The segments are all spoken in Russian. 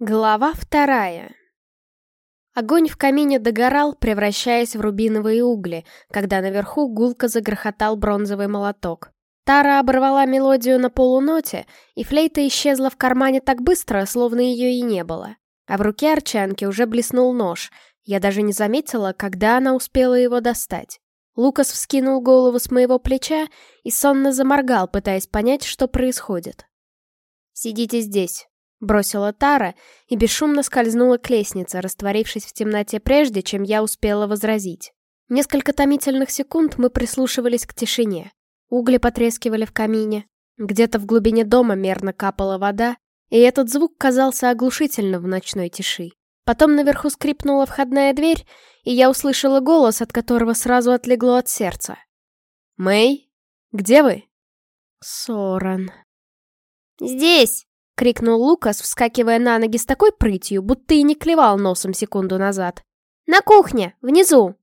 Глава вторая. Огонь в камине догорал, превращаясь в рубиновые угли, когда наверху гулко загрохотал бронзовый молоток. Тара оборвала мелодию на полуноте, и флейта исчезла в кармане так быстро, словно ее и не было. А в руке Арчанки уже блеснул нож. Я даже не заметила, когда она успела его достать. Лукас вскинул голову с моего плеча и сонно заморгал, пытаясь понять, что происходит. «Сидите здесь», Бросила Тара и бесшумно скользнула к лестнице, растворившись в темноте прежде, чем я успела возразить. Несколько томительных секунд мы прислушивались к тишине. Угли потрескивали в камине. Где-то в глубине дома мерно капала вода, и этот звук казался оглушительным в ночной тиши. Потом наверху скрипнула входная дверь, и я услышала голос, от которого сразу отлегло от сердца. «Мэй, где вы?» «Соран». «Здесь!» — крикнул Лукас, вскакивая на ноги с такой прытью, будто и не клевал носом секунду назад. «На кухне! Внизу!»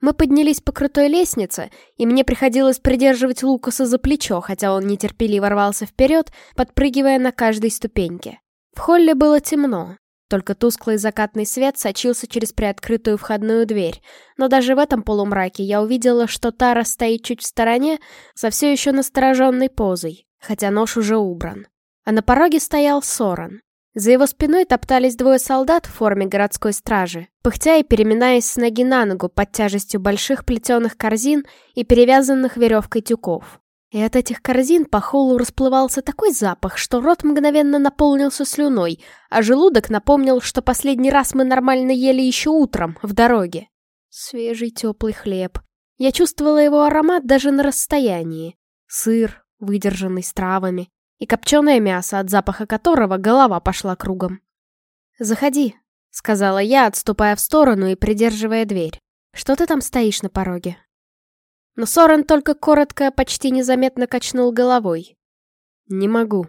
Мы поднялись по крутой лестнице, и мне приходилось придерживать Лукаса за плечо, хотя он нетерпеливо рвался вперед, подпрыгивая на каждой ступеньке. В холле было темно. Только тусклый закатный свет сочился через приоткрытую входную дверь, но даже в этом полумраке я увидела, что Тара стоит чуть в стороне, со все еще настороженной позой, хотя нож уже убран а на пороге стоял Соран. За его спиной топтались двое солдат в форме городской стражи, пыхтя и переминаясь с ноги на ногу под тяжестью больших плетеных корзин и перевязанных веревкой тюков. И от этих корзин по холлу расплывался такой запах, что рот мгновенно наполнился слюной, а желудок напомнил, что последний раз мы нормально ели еще утром, в дороге. Свежий теплый хлеб. Я чувствовала его аромат даже на расстоянии. Сыр, выдержанный с травами, и копченое мясо, от запаха которого голова пошла кругом. «Заходи», — сказала я, отступая в сторону и придерживая дверь. «Что ты там стоишь на пороге?» Но Сорен только коротко, почти незаметно качнул головой. «Не могу».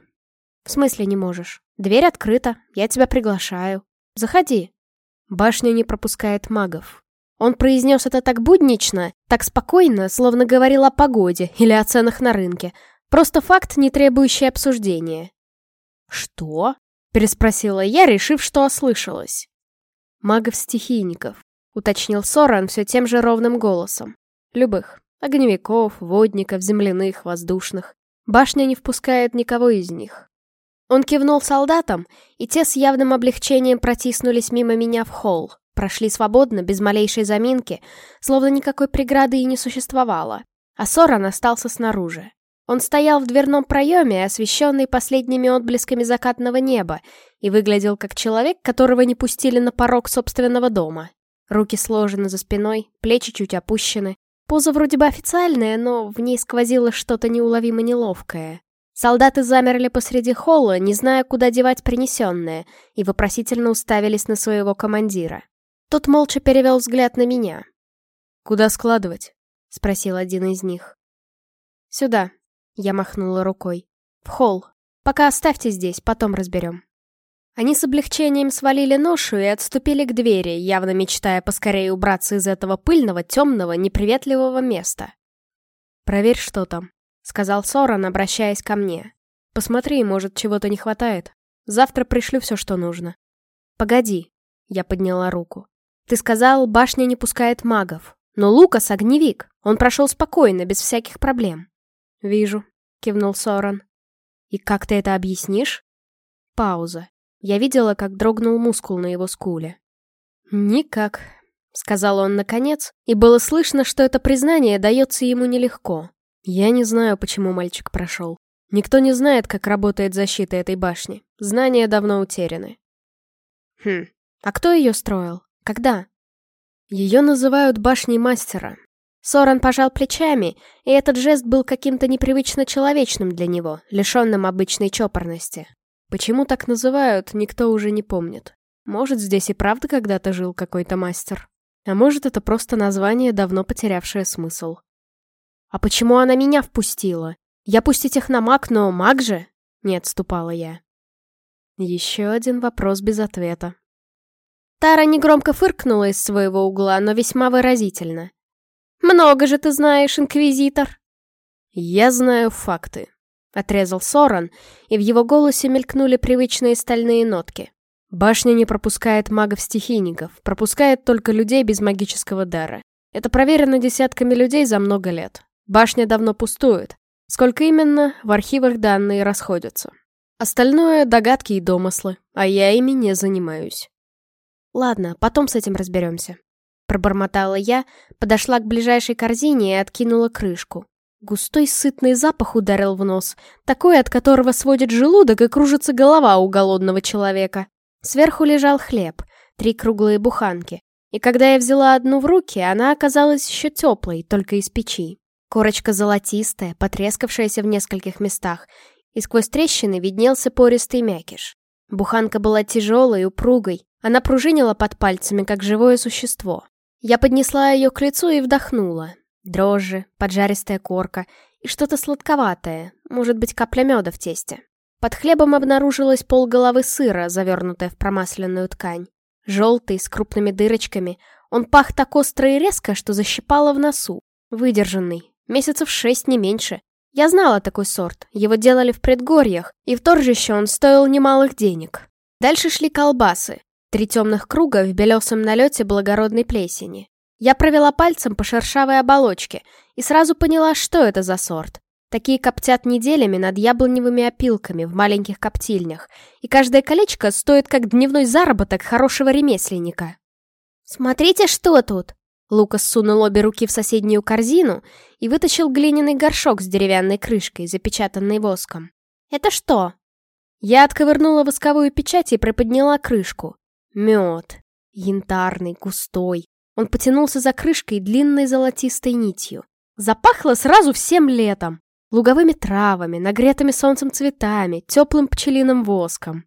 «В смысле не можешь? Дверь открыта, я тебя приглашаю. Заходи». Башня не пропускает магов. Он произнес это так буднично, так спокойно, словно говорил о погоде или о ценах на рынке, Просто факт, не требующий обсуждения. «Что?» — переспросила я, решив, что ослышалась. «Магов-стихийников», — уточнил Соран все тем же ровным голосом. «Любых. Огневиков, водников, земляных, воздушных. Башня не впускает никого из них». Он кивнул солдатам, и те с явным облегчением протиснулись мимо меня в холл, прошли свободно, без малейшей заминки, словно никакой преграды и не существовало, а Соран остался снаружи. Он стоял в дверном проеме, освещенный последними отблесками закатного неба, и выглядел как человек, которого не пустили на порог собственного дома. Руки сложены за спиной, плечи чуть опущены. Поза вроде бы официальная, но в ней сквозило что-то неуловимо неловкое. Солдаты замерли посреди холла, не зная, куда девать принесенное, и вопросительно уставились на своего командира. Тот молча перевел взгляд на меня. «Куда складывать?» — спросил один из них. «Сюда», я махнула рукой. «В холл. Пока оставьте здесь, потом разберем». Они с облегчением свалили ношу и отступили к двери, явно мечтая поскорее убраться из этого пыльного, темного, неприветливого места. «Проверь, что там», — сказал Соран, обращаясь ко мне. «Посмотри, может, чего-то не хватает. Завтра пришлю все, что нужно». «Погоди», — я подняла руку. «Ты сказал, башня не пускает магов. Но Лукас — огневик. Он прошел спокойно, без всяких проблем». «Вижу», — кивнул Соран. «И как ты это объяснишь?» Пауза. Я видела, как дрогнул мускул на его скуле. «Никак», — сказал он наконец, и было слышно, что это признание дается ему нелегко. «Я не знаю, почему мальчик прошел. Никто не знает, как работает защита этой башни. Знания давно утеряны». «Хм, а кто ее строил? Когда?» «Ее называют башней мастера. Соран пожал плечами, и этот жест был каким-то непривычно человечным для него, лишенным обычной чопорности. Почему так называют, никто уже не помнит. Может, здесь и правда когда-то жил какой-то мастер. А может, это просто название, давно потерявшее смысл. «А почему она меня впустила? Я пусть и техномаг, но маг же?» Не отступала я. Еще один вопрос без ответа. Тара негромко фыркнула из своего угла, но весьма выразительно. «Много же ты знаешь, Инквизитор!» «Я знаю факты», — отрезал Соран, и в его голосе мелькнули привычные стальные нотки. Башня не пропускает магов-стихийников, пропускает только людей без магического дара. Это проверено десятками людей за много лет. Башня давно пустует. Сколько именно, в архивах данные расходятся. Остальное — догадки и домыслы, а я ими не занимаюсь. Ладно, потом с этим разберемся. Пробормотала я, подошла к ближайшей корзине и откинула крышку. Густой сытный запах ударил в нос, такой, от которого сводит желудок и кружится голова у голодного человека. Сверху лежал хлеб, три круглые буханки. И когда я взяла одну в руки, она оказалась еще теплой, только из печи. Корочка золотистая, потрескавшаяся в нескольких местах, и сквозь трещины виднелся пористый мякиш. Буханка была тяжелой, упругой, она пружинила под пальцами, как живое существо. Я поднесла ее к лицу и вдохнула. Дрожжи, поджаристая корка и что-то сладковатое, может быть, капля меда в тесте. Под хлебом обнаружилось полголовы сыра, завернутая в промасленную ткань. Желтый, с крупными дырочками, он пах так остро и резко, что защипало в носу. Выдержанный, месяцев шесть не меньше. Я знала такой сорт, его делали в предгорьях, и в торжище он стоил немалых денег. Дальше шли колбасы, три темных круга в белесом налете благородной плесени. Я провела пальцем по шершавой оболочке и сразу поняла, что это за сорт. Такие коптят неделями над яблоневыми опилками в маленьких коптильнях, и каждое колечко стоит как дневной заработок хорошего ремесленника. «Смотрите, что тут!» Лукас сунул обе руки в соседнюю корзину и вытащил глиняный горшок с деревянной крышкой, запечатанной воском. «Это что?» Я отковырнула восковую печать и приподняла крышку. Мед. Янтарный, густой. Он потянулся за крышкой длинной золотистой нитью. Запахло сразу всем летом. Луговыми травами, нагретыми солнцем цветами, теплым пчелиным воском.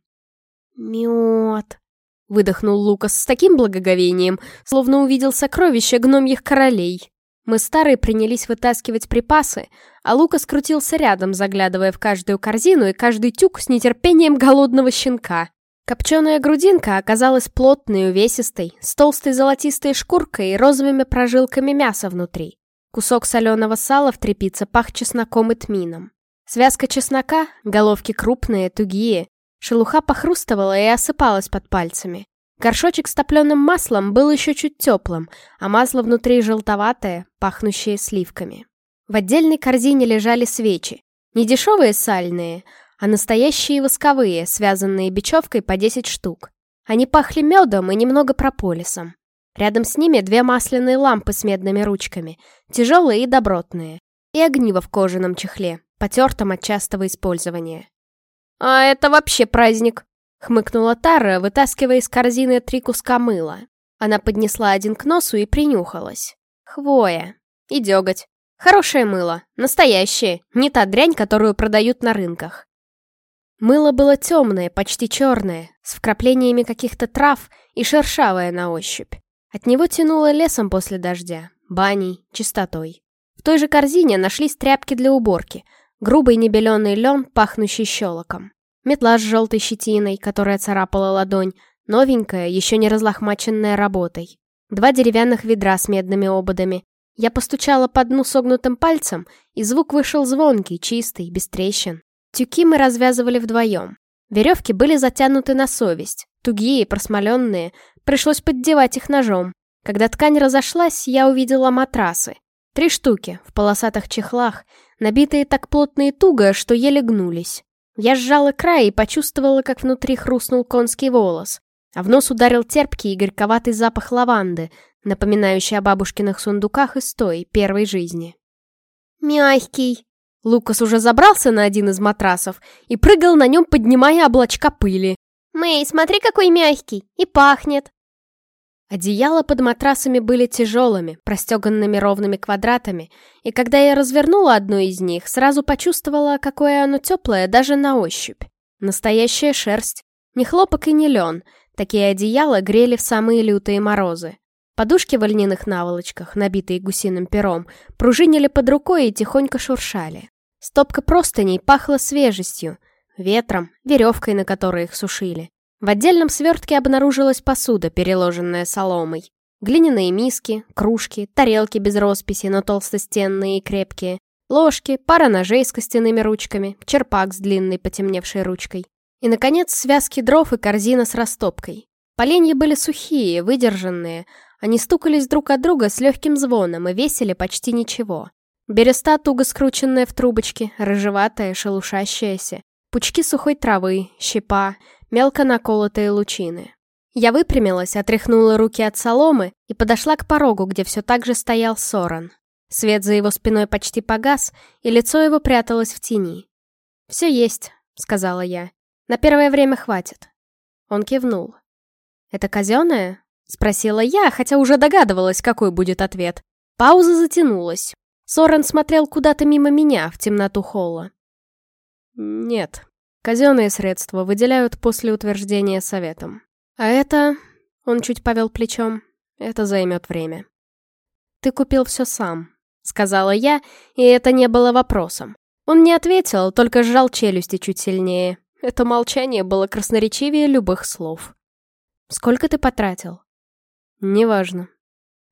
«Мед!» — выдохнул Лукас с таким благоговением, словно увидел сокровища гномьих королей. Мы старые принялись вытаскивать припасы, а Лукас крутился рядом, заглядывая в каждую корзину и каждый тюк с нетерпением голодного щенка. Копченая грудинка оказалась плотной, увесистой, с толстой золотистой шкуркой и розовыми прожилками мяса внутри. Кусок соленого сала в трепице пах чесноком и тмином. Связка чеснока, головки крупные, тугие. Шелуха похрустывала и осыпалась под пальцами. Горшочек с топленым маслом был еще чуть теплым, а масло внутри желтоватое, пахнущее сливками. В отдельной корзине лежали свечи. Не дешевые сальные, а настоящие восковые, связанные бечевкой по 10 штук. Они пахли медом и немного прополисом. Рядом с ними две масляные лампы с медными ручками, тяжелые и добротные, и огниво в кожаном чехле, потертом от частого использования. «А это вообще праздник!» — хмыкнула Тара, вытаскивая из корзины три куска мыла. Она поднесла один к носу и принюхалась. Хвоя. И деготь. Хорошее мыло. Настоящее. Не та дрянь, которую продают на рынках. Мыло было темное, почти черное, с вкраплениями каких-то трав и шершавое на ощупь. От него тянуло лесом после дождя, баней, чистотой. В той же корзине нашлись тряпки для уборки, грубый небеленый лен, пахнущий щелоком. Метла с желтой щетиной, которая царапала ладонь, новенькая, еще не разлохмаченная работой. Два деревянных ведра с медными ободами. Я постучала по дну согнутым пальцем, и звук вышел звонкий, чистый, без трещин. Тюки мы развязывали вдвоем. Веревки были затянуты на совесть, тугие, просмоленные, пришлось поддевать их ножом. Когда ткань разошлась, я увидела матрасы. Три штуки, в полосатых чехлах, набитые так плотно и туго, что еле гнулись. Я сжала край и почувствовала, как внутри хрустнул конский волос, а в нос ударил терпкий и горьковатый запах лаванды, напоминающий о бабушкиных сундуках из той, первой жизни. «Мягкий», Лукас уже забрался на один из матрасов и прыгал на нем, поднимая облачка пыли. «Мэй, смотри, какой мягкий! И пахнет!» Одеяла под матрасами были тяжелыми, простеганными ровными квадратами, и когда я развернула одно из них, сразу почувствовала, какое оно теплое даже на ощупь. Настоящая шерсть. Не хлопок и не лен. Такие одеяла грели в самые лютые морозы. Подушки в льняных наволочках, набитые гусиным пером, пружинили под рукой и тихонько шуршали. Стопка простыней пахла свежестью, ветром, веревкой, на которой их сушили. В отдельном свертке обнаружилась посуда, переложенная соломой. Глиняные миски, кружки, тарелки без росписи, но толстостенные и крепкие, ложки, пара ножей с костяными ручками, черпак с длинной потемневшей ручкой. И, наконец, связки дров и корзина с растопкой. Поленья были сухие, выдержанные. Они стукались друг от друга с легким звоном и весили почти ничего. Береста, туго скрученная в трубочке, рыжеватая, шелушащаяся. Пучки сухой травы, щепа, мелко наколотые лучины. Я выпрямилась, отряхнула руки от соломы и подошла к порогу, где все так же стоял Соран. Свет за его спиной почти погас, и лицо его пряталось в тени. «Все есть», — сказала я. «На первое время хватит». Он кивнул. «Это казенное?» — спросила я, хотя уже догадывалась, какой будет ответ. Пауза затянулась. Сорен смотрел куда-то мимо меня, в темноту холла. «Нет. Казенные средства выделяют после утверждения советом. А это...» — он чуть повел плечом. «Это займет время». «Ты купил все сам», — сказала я, и это не было вопросом. Он не ответил, только сжал челюсти чуть сильнее. Это молчание было красноречивее любых слов. «Сколько ты потратил?» «Неважно».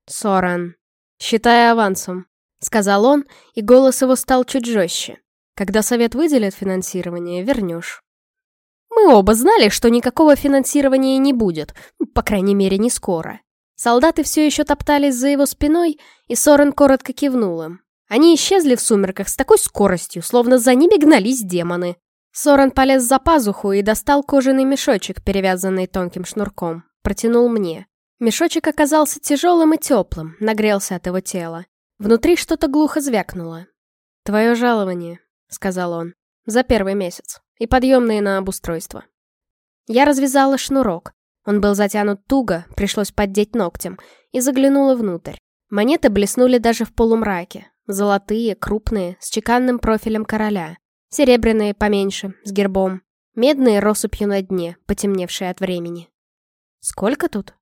«Соран. Считай авансом. — сказал он, и голос его стал чуть жестче. «Когда совет выделит финансирование, вернешь». Мы оба знали, что никакого финансирования не будет, по крайней мере, не скоро. Солдаты все еще топтались за его спиной, и Сорен коротко кивнул им. Они исчезли в сумерках с такой скоростью, словно за ними гнались демоны. Сорен полез за пазуху и достал кожаный мешочек, перевязанный тонким шнурком. Протянул мне. Мешочек оказался тяжелым и теплым, нагрелся от его тела. Внутри что-то глухо звякнуло. «Твое жалование», — сказал он, — «за первый месяц. И подъемные на обустройство». Я развязала шнурок. Он был затянут туго, пришлось поддеть ногтем, и заглянула внутрь. Монеты блеснули даже в полумраке. Золотые, крупные, с чеканным профилем короля. Серебряные поменьше, с гербом. Медные россыпью на дне, потемневшие от времени. Сколько тут?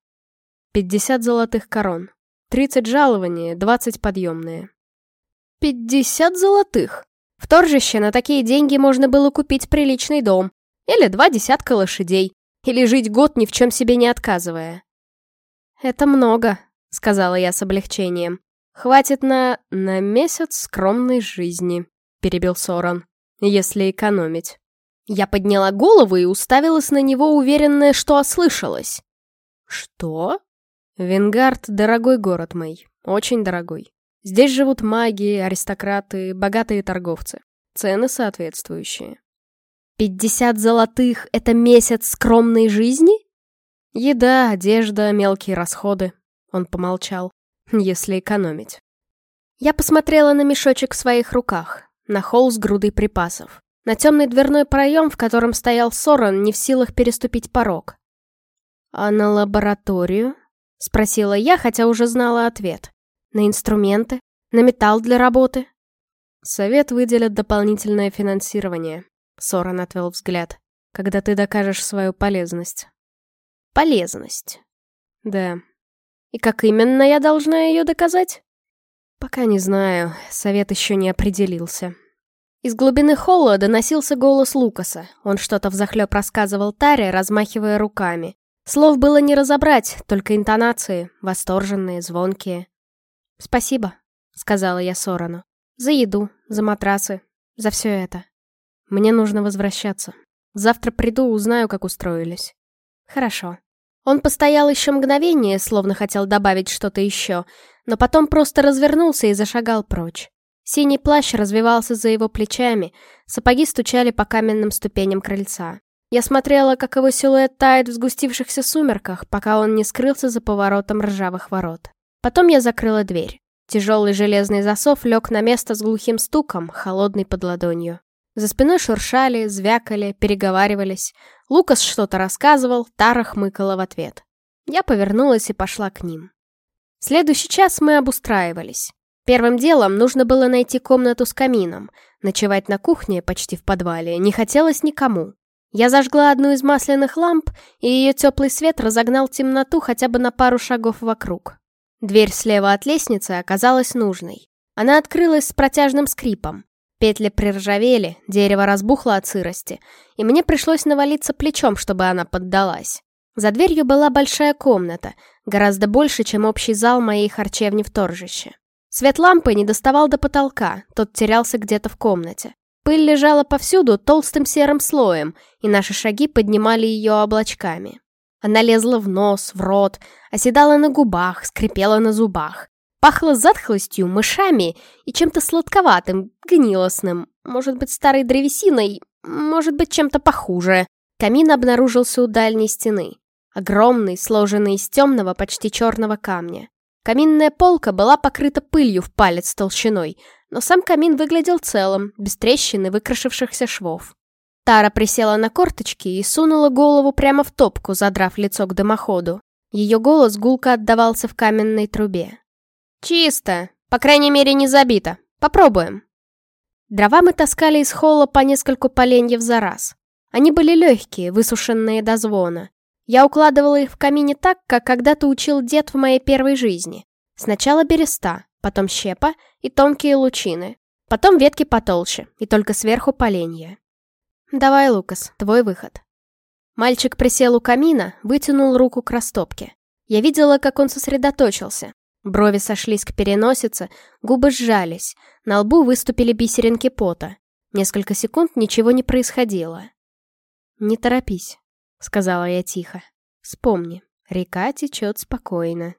Пятьдесят золотых корон. Тридцать жалования, двадцать подъемные. Пятьдесят золотых! В торжище на такие деньги можно было купить приличный дом. Или два десятка лошадей. Или жить год ни в чем себе не отказывая. «Это много», — сказала я с облегчением. «Хватит на... на месяц скромной жизни», — перебил Соран. «Если экономить». Я подняла голову и уставилась на него, уверенная, что ослышалась. «Что?» Венгард — дорогой город мой, очень дорогой. Здесь живут маги, аристократы, богатые торговцы. Цены соответствующие. «Пятьдесят золотых — это месяц скромной жизни?» «Еда, одежда, мелкие расходы», — он помолчал, — «если экономить». Я посмотрела на мешочек в своих руках, на холл с грудой припасов, на темный дверной проем, в котором стоял Соран, не в силах переступить порог. «А на лабораторию?» — спросила я, хотя уже знала ответ. «На инструменты? На металл для работы?» «Совет выделит дополнительное финансирование», — Соран отвел взгляд, «когда ты докажешь свою полезность». «Полезность?» «Да». «И как именно я должна ее доказать?» «Пока не знаю, совет еще не определился». Из глубины холла доносился голос Лукаса. Он что-то взахлеб рассказывал Таре, размахивая руками. Слов было не разобрать, только интонации, восторженные, звонкие. «Спасибо», — сказала я Сорану. «За еду, за матрасы, за все это. Мне нужно возвращаться. Завтра приду, узнаю, как устроились». «Хорошо». Он постоял еще мгновение, словно хотел добавить что-то еще, но потом просто развернулся и зашагал прочь. Синий плащ развивался за его плечами, сапоги стучали по каменным ступеням крыльца. Я смотрела, как его силуэт тает в сгустившихся сумерках, пока он не скрылся за поворотом ржавых ворот. Потом я закрыла дверь. Тяжелый железный засов лег на место с глухим стуком, холодный под ладонью. За спиной шуршали, звякали, переговаривались. Лукас что-то рассказывал, Тара хмыкала в ответ. Я повернулась и пошла к ним. В следующий час мы обустраивались. Первым делом нужно было найти комнату с камином. Ночевать на кухне, почти в подвале, не хотелось никому. Я зажгла одну из масляных ламп, и ее теплый свет разогнал темноту хотя бы на пару шагов вокруг. Дверь слева от лестницы оказалась нужной. Она открылась с протяжным скрипом. Петли приржавели, дерево разбухло от сырости, и мне пришлось навалиться плечом, чтобы она поддалась. За дверью была большая комната, гораздо больше, чем общий зал моей харчевни в торжище. Свет лампы не доставал до потолка, тот терялся где-то в комнате. Пыль лежала повсюду толстым серым слоем, и наши шаги поднимали ее облачками. Она лезла в нос, в рот, оседала на губах, скрипела на зубах. Пахло затхлостью, мышами и чем-то сладковатым, гнилостным. Может быть, старой древесиной, может быть, чем-то похуже. Камин обнаружился у дальней стены. Огромный, сложенный из темного, почти черного камня. Каминная полка была покрыта пылью в палец толщиной, но сам камин выглядел целым, без трещин и выкрашившихся швов. Тара присела на корточки и сунула голову прямо в топку, задрав лицо к дымоходу. Ее голос гулко отдавался в каменной трубе. «Чисто. По крайней мере, не забито. Попробуем». Дрова мы таскали из холла по нескольку поленьев за раз. Они были легкие, высушенные до звона. Я укладывала их в камине так, как когда-то учил дед в моей первой жизни. Сначала береста, потом щепа и тонкие лучины, потом ветки потолще и только сверху поленья. «Давай, Лукас, твой выход». Мальчик присел у камина, вытянул руку к растопке. Я видела, как он сосредоточился. Брови сошлись к переносице, губы сжались, на лбу выступили бисеринки пота. Несколько секунд ничего не происходило. «Не торопись», — сказала я тихо. «Вспомни, река течет спокойно».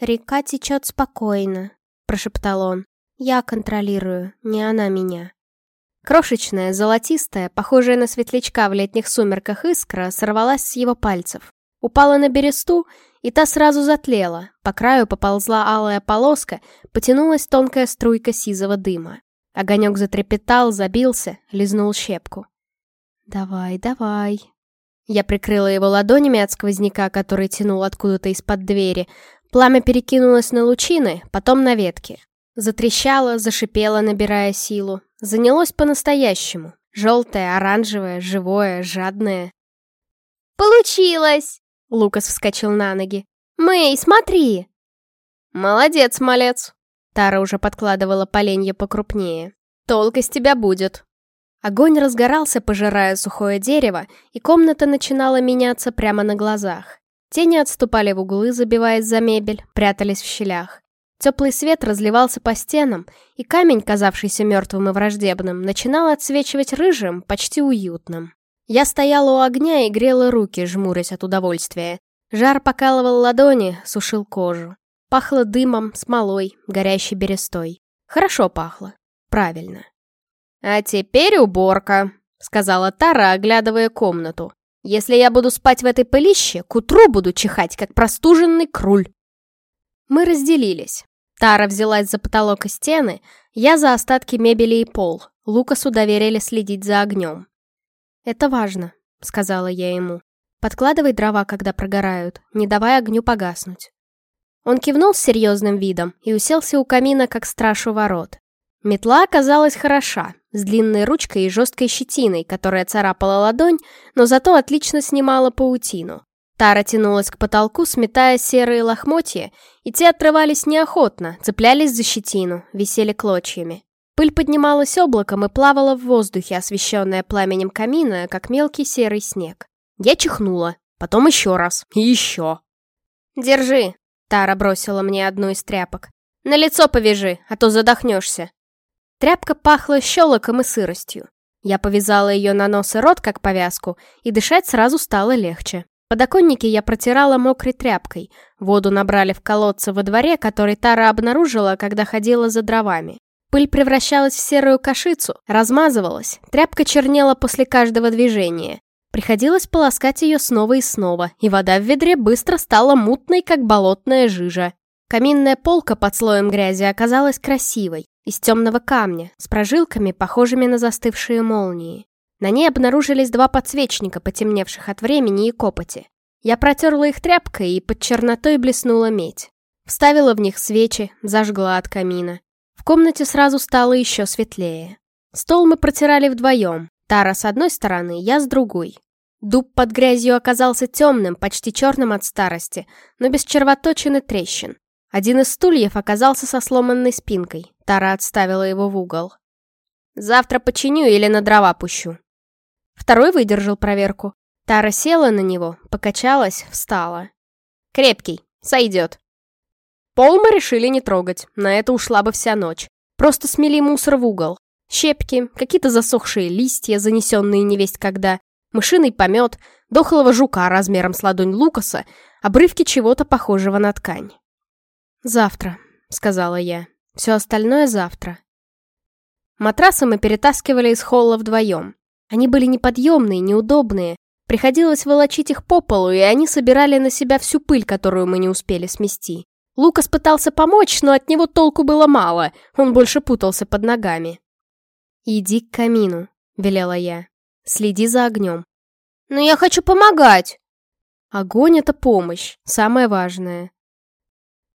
«Река течет спокойно», — прошептал он. «Я контролирую, не она меня». Крошечная, золотистая, похожая на светлячка в летних сумерках искра сорвалась с его пальцев. Упала на бересту, и та сразу затлела. По краю поползла алая полоска, потянулась тонкая струйка сизого дыма. Огонек затрепетал, забился, лизнул щепку. «Давай, давай», я прикрыла его ладонями от сквозняка, который тянул откуда-то из-под двери. Пламя перекинулось на лучины, потом на ветки. Затрещало, зашипело, набирая силу. Занялось по-настоящему. Желтое, оранжевое, живое, жадное. «Получилось!» Лукас вскочил на ноги. «Мэй, смотри!» «Молодец, малец!» Тара уже подкладывала поленья покрупнее. «Толк из тебя будет!» Огонь разгорался, пожирая сухое дерево, и комната начинала меняться прямо на глазах. Тени отступали в углы, забиваясь за мебель, прятались в щелях. Теплый свет разливался по стенам, и камень, казавшийся мертвым и враждебным, начинал отсвечивать рыжим, почти уютным. Я стояла у огня и грела руки, жмурясь от удовольствия. Жар покалывал ладони, сушил кожу. Пахло дымом, смолой, горящей берестой. Хорошо пахло. Правильно. «А теперь уборка», — сказала Тара, оглядывая комнату. «Если я буду спать в этой пылище, к утру буду чихать, как простуженный круль». Мы разделились. Тара взялась за потолок и стены, я за остатки мебели и пол. Лукасу доверили следить за огнем. «Это важно», — сказала я ему. «Подкладывай дрова, когда прогорают, не давай огню погаснуть». Он кивнул с серьезным видом и уселся у камина, как страж у ворот. Метла оказалась хороша, с длинной ручкой и жесткой щетиной, которая царапала ладонь, но зато отлично снимала паутину. Тара тянулась к потолку, сметая серые лохмотья, и те отрывались неохотно, цеплялись за щетину, висели клочьями. Пыль поднималась облаком и плавала в воздухе, освещенная пламенем камина, как мелкий серый снег. Я чихнула, потом еще раз, и еще. «Держи!» — Тара бросила мне одну из тряпок. «На лицо повяжи, а то задохнешься!» Тряпка пахла щелоком и сыростью. Я повязала ее на нос и рот, как повязку, и дышать сразу стало легче. Подоконники я протирала мокрой тряпкой. Воду набрали в колодце во дворе, который Тара обнаружила, когда ходила за дровами. Пыль превращалась в серую кашицу, размазывалась, тряпка чернела после каждого движения. Приходилось полоскать ее снова и снова, и вода в ведре быстро стала мутной, как болотная жижа. Каминная полка под слоем грязи оказалась красивой из темного камня, с прожилками, похожими на застывшие молнии. На ней обнаружились два подсвечника, потемневших от времени и копоти. Я протерла их тряпкой, и под чернотой блеснула медь. Вставила в них свечи, зажгла от камина. В комнате сразу стало еще светлее. Стол мы протирали вдвоем. Тара с одной стороны, я с другой. Дуб под грязью оказался темным, почти черным от старости, но без червоточин и трещин. Один из стульев оказался со сломанной спинкой. Тара отставила его в угол. «Завтра починю или на дрова пущу». Второй выдержал проверку. Тара села на него, покачалась, встала. «Крепкий, сойдет». Пол мы решили не трогать, на это ушла бы вся ночь. Просто смели мусор в угол. Щепки, какие-то засохшие листья, занесенные невесть когда, мышиный помет, дохлого жука размером с ладонь Лукаса, обрывки чего-то похожего на ткань. «Завтра», — сказала я. «Все остальное завтра». Матрасы мы перетаскивали из холла вдвоем. Они были неподъемные, неудобные. Приходилось волочить их по полу, и они собирали на себя всю пыль, которую мы не успели смести. Лукас пытался помочь, но от него толку было мало, он больше путался под ногами. «Иди к камину», — велела я. «Следи за огнем». «Но я хочу помогать!» Огонь — это помощь, самое важное.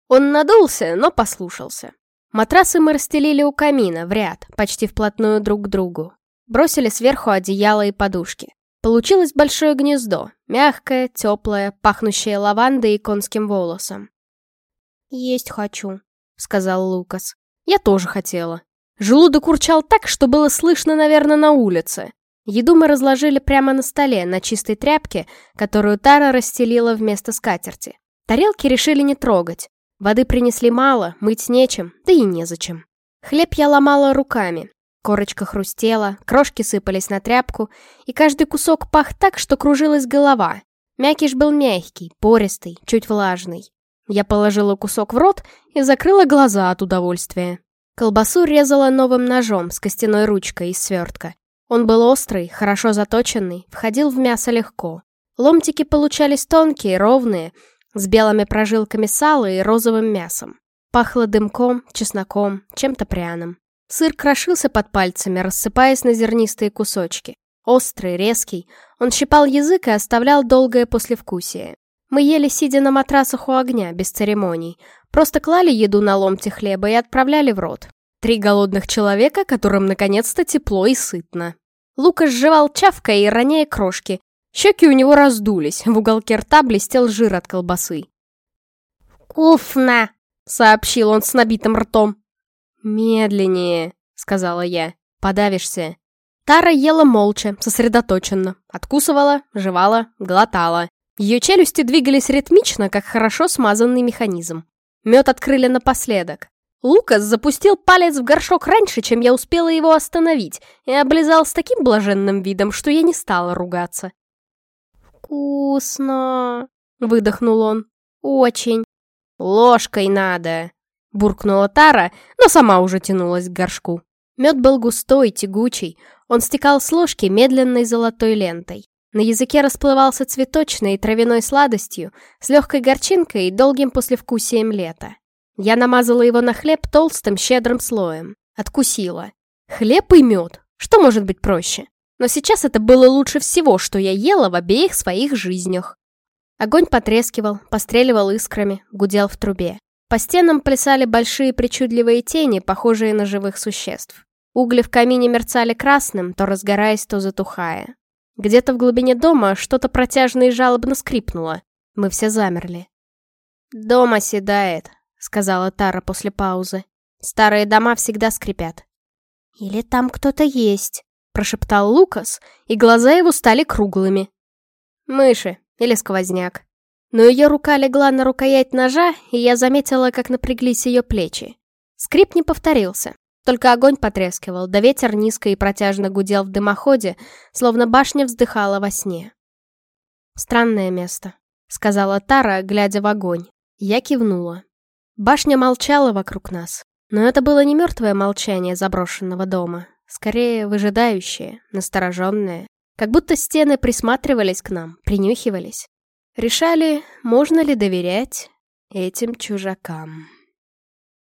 Он надулся, но послушался. Матрасы мы расстелили у камина, в ряд, почти вплотную друг к другу. Бросили сверху одеяло и подушки. Получилось большое гнездо, мягкое, теплое, пахнущее лавандой и конским волосом. «Есть хочу», — сказал Лукас. «Я тоже хотела». Желудок урчал так, что было слышно, наверное, на улице. Еду мы разложили прямо на столе, на чистой тряпке, которую Тара расстелила вместо скатерти. Тарелки решили не трогать. Воды принесли мало, мыть нечем, да и незачем. Хлеб я ломала руками. Корочка хрустела, крошки сыпались на тряпку, и каждый кусок пах так, что кружилась голова. Мякиш был мягкий, пористый, чуть влажный. Я положила кусок в рот и закрыла глаза от удовольствия. Колбасу резала новым ножом с костяной ручкой из свертка. Он был острый, хорошо заточенный, входил в мясо легко. Ломтики получались тонкие, ровные, с белыми прожилками сала и розовым мясом. Пахло дымком, чесноком, чем-то пряным. Сыр крошился под пальцами, рассыпаясь на зернистые кусочки. Острый, резкий, он щипал язык и оставлял долгое послевкусие. Мы ели, сидя на матрасах у огня, без церемоний. Просто клали еду на ломти хлеба и отправляли в рот. Три голодных человека, которым наконец-то тепло и сытно. Лука сживал чавкой и роняя крошки. Щеки у него раздулись, в уголке рта блестел жир от колбасы. «Вкусно!» — сообщил он с набитым ртом. «Медленнее», — сказала я. «Подавишься». Тара ела молча, сосредоточенно. Откусывала, жевала, глотала. Ее челюсти двигались ритмично, как хорошо смазанный механизм. Мед открыли напоследок. Лукас запустил палец в горшок раньше, чем я успела его остановить, и облизал с таким блаженным видом, что я не стала ругаться. «Вкусно!» — выдохнул он. «Очень!» «Ложкой надо!» — буркнула Тара, но сама уже тянулась к горшку. Мед был густой, тягучий, он стекал с ложки медленной золотой лентой. На языке расплывался цветочной и травяной сладостью, с легкой горчинкой и долгим послевкусием лета. Я намазала его на хлеб толстым щедрым слоем. Откусила. Хлеб и мед. Что может быть проще? Но сейчас это было лучше всего, что я ела в обеих своих жизнях. Огонь потрескивал, постреливал искрами, гудел в трубе. По стенам плясали большие причудливые тени, похожие на живых существ. Угли в камине мерцали красным, то разгораясь, то затухая. Где-то в глубине дома что-то протяжно и жалобно скрипнуло. Мы все замерли. «Дом оседает», — сказала Тара после паузы. «Старые дома всегда скрипят». «Или там кто-то есть», — прошептал Лукас, и глаза его стали круглыми. «Мыши или сквозняк». Но ее рука легла на рукоять ножа, и я заметила, как напряглись ее плечи. Скрип не повторился. Только огонь потрескивал, да ветер низко и протяжно гудел в дымоходе, словно башня вздыхала во сне. «Странное место», — сказала Тара, глядя в огонь. Я кивнула. Башня молчала вокруг нас. Но это было не мертвое молчание заброшенного дома, скорее выжидающее, настороженное. Как будто стены присматривались к нам, принюхивались. Решали, можно ли доверять этим чужакам.